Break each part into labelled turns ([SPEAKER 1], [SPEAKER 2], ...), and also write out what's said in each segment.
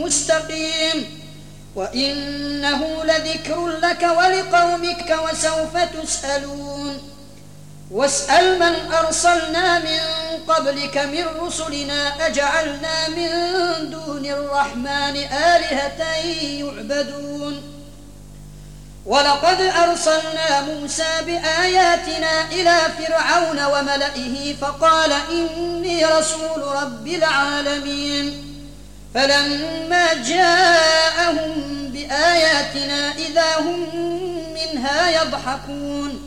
[SPEAKER 1] مستقيم وإنه لذكر لك ولقومك وسوف تسألون واسأل من أرسلنا من قبلك من رسلنا أجعلنا من دون الرحمن آلهة يعبدون ولقد أرسلنا موسى بآياتنا إلى فرعون وملئه فقال إني رسول رب العالمين فلما جاءهم بآياتنا إذا هم منها يضحكون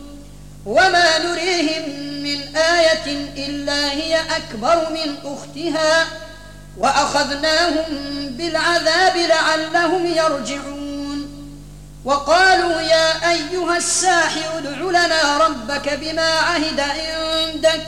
[SPEAKER 1] وما نريهم من آية إلا هي أكبر من أختها وأخذناهم بالعذاب لعلهم يرجعون وقالوا يا أيها الساحر ادع لنا ربك بما عهد عندك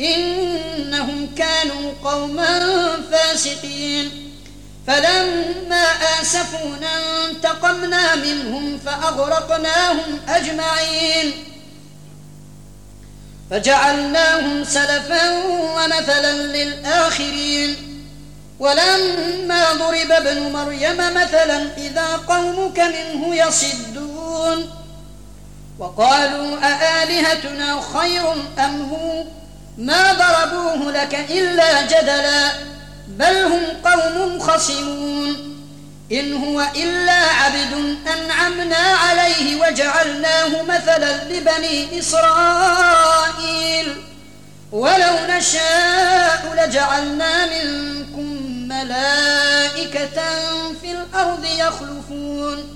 [SPEAKER 1] إنهم كانوا قوما فاسقين فلما آسفونا انتقمنا منهم فأغرقناهم أجمعين فجعلناهم سلفا ومثلا للآخرين ولما ضرب ابن مريم مثلا إذا قومك منه يصدون وقالوا أآلهتنا خير أم هو ما ضربوه لك إلا جدلا بل هم قوم خصمون إن هو إلا عبد أنعمنا عليه وجعلناه مثلا لبني إسرائيل ولو نشاء لجعلنا منكم ملائكة في الأرض يخلفون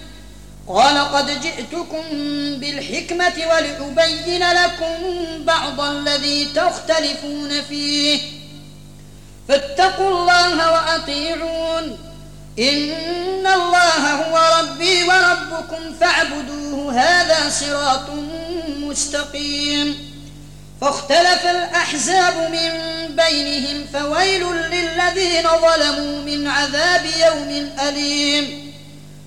[SPEAKER 1] قال قد جئتكم بالحكمة ولأبين لكم بعض الذي تختلفون فيه فاتقوا الله وأطيعون إن الله هو ربي وربكم فاعبدوه هذا صراط مستقيم فاختلف الأحزاب من بينهم فويل للذين ظلموا من عذاب يوم أليم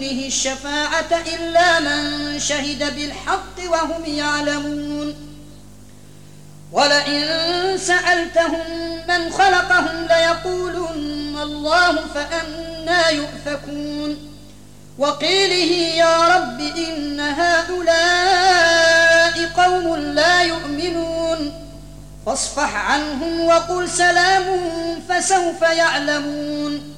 [SPEAKER 1] دونه الشفاعة إلا من شهد بالحق وهم يعلمون ولئن سألتهم من خلقهم ليقولن الله فأنا يؤفكون وقيله يا رب إن هؤلاء قوم لا يؤمنون فاصفح عنهم وقل سلام فسوف يعلمون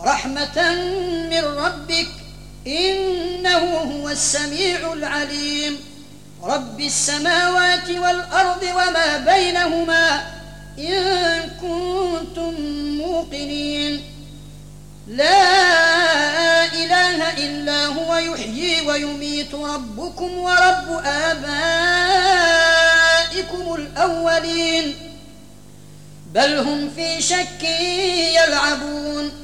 [SPEAKER 1] رحمة من ربك إنه هو السميع العليم رب السماوات والأرض وما بينهما إن كنتم موقنين لا إله إلا هو يحيي ويميت ربكم ورب آبائكم الأولين بل هم في شك يلعبون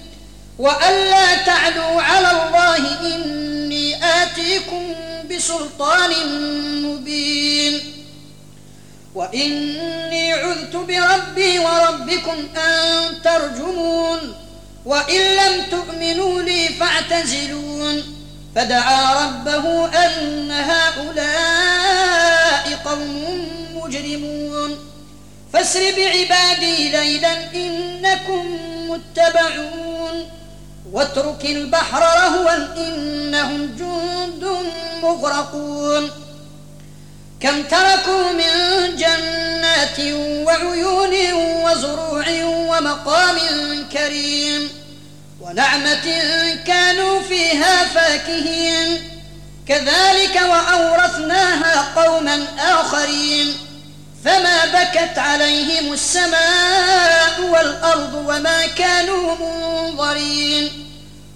[SPEAKER 1] وألا تعدوا على الله إني آتيكم بسلطان مبين وإني عذت بربي وربكم أن ترجمون وإن لم تؤمنوا لي فاعتزلون فدعا ربه أن هؤلاء قوم مجرمون فاسر بعبادي ليلا إنكم متبعون واترك البحر رهوا إنهم جند مغرقون كم تركوا من جنات وعيون وزروع ومقام كريم ونعمة كانوا فيها فاكهين كذلك وأورثناها قوما آخرين فما بكت عليهم السماء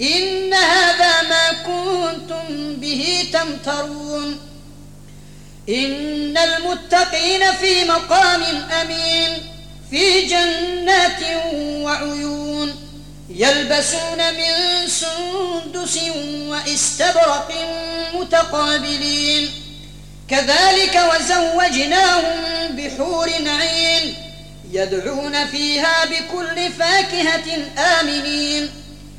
[SPEAKER 1] إن هذا ما كنتم به تمترون إن المتقين في مقام أمين في جنات وعيون يلبسون من سندس واستبرق متقابلين كذلك وزوجناهم بحور عين يدعون فيها بكل فاكهة آمنين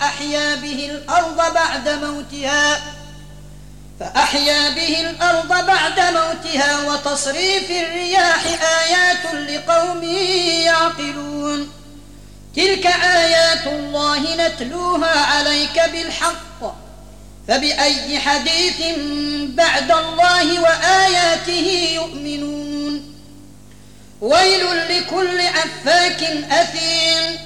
[SPEAKER 1] فأحيا به الأرض بعد موتها فأحيا به الأرض بعد موتها وتصريف الرياح آيات لقوم يعقلون تلك آيات الله نتلوها عليك بالحق فبأي حديث بعد الله وآياته يؤمنون ويل لكل أفاك أثيم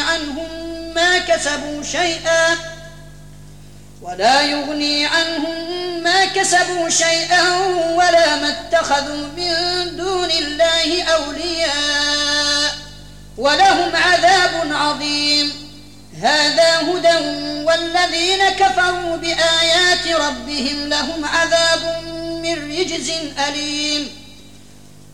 [SPEAKER 1] عنهم ما كسبوا شيئا ولا يغني عنهم ما كسبوا شيئا ولا ما اتخذوا من دون الله أولياء ولهم عذاب عظيم هذا هدى والذين كفروا بآيات ربهم لهم عذاب من رجز أليم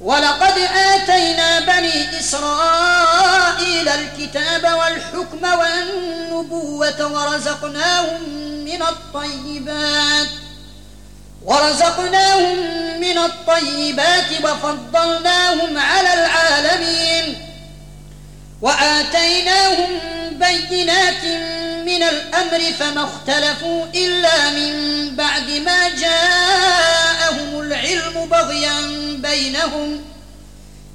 [SPEAKER 1] ولقد آتينا بني إسرائيل الكتاب والحكم والنبوة ورزقناهم من الطيبات ورزقناهم من الطيبات وفضلناهم على العالمين وآتيناهم بينات من الأمر فما اختلفوا إلا من بعد ما جاءوا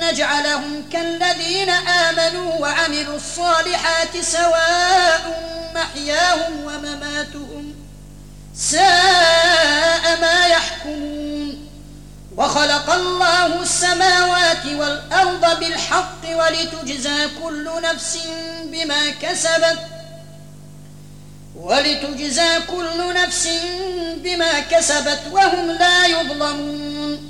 [SPEAKER 1] نجعلهم كالذين آمنوا وعملوا الصالحات سواء محياهم ومماتهم ساء ما يحكمون وخلق الله السماوات والأرض بالحق ولتجزى كل نفس بما كسبت ولتجزى كل نفس بما كسبت وهم لا يظلمون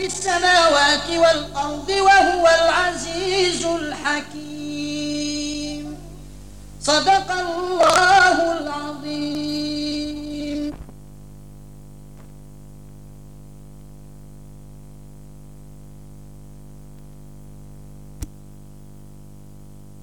[SPEAKER 1] في السماوات والأرض وهو العزيز الحكيم صدق الله العظيم